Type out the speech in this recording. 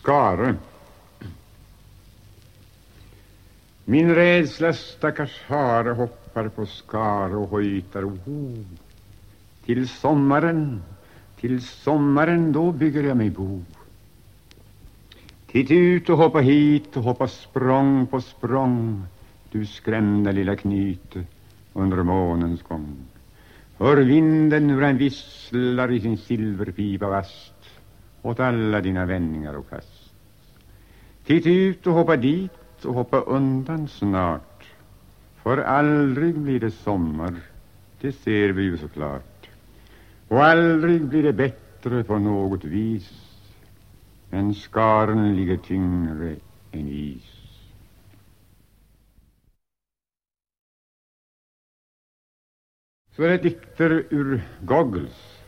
Skare. Min rädsla stackars hare hoppar på skare och hojtar ho. Till sommaren, till sommaren då bygger jag mig bo. Titt ut och hoppa hit och hoppa språng på språng du skrämda lilla knyte under månens gång. Hör vinden hur han visslar i sin silverpipa vast åt alla dina vändningar och kast. Titta ut och hoppa dit och hoppa undan snart. För aldrig blir det sommar, det ser vi ju så klart. Och aldrig blir det bättre på något vis. Men skaren ligger tyngre än is. Så är det dikter ur Goggles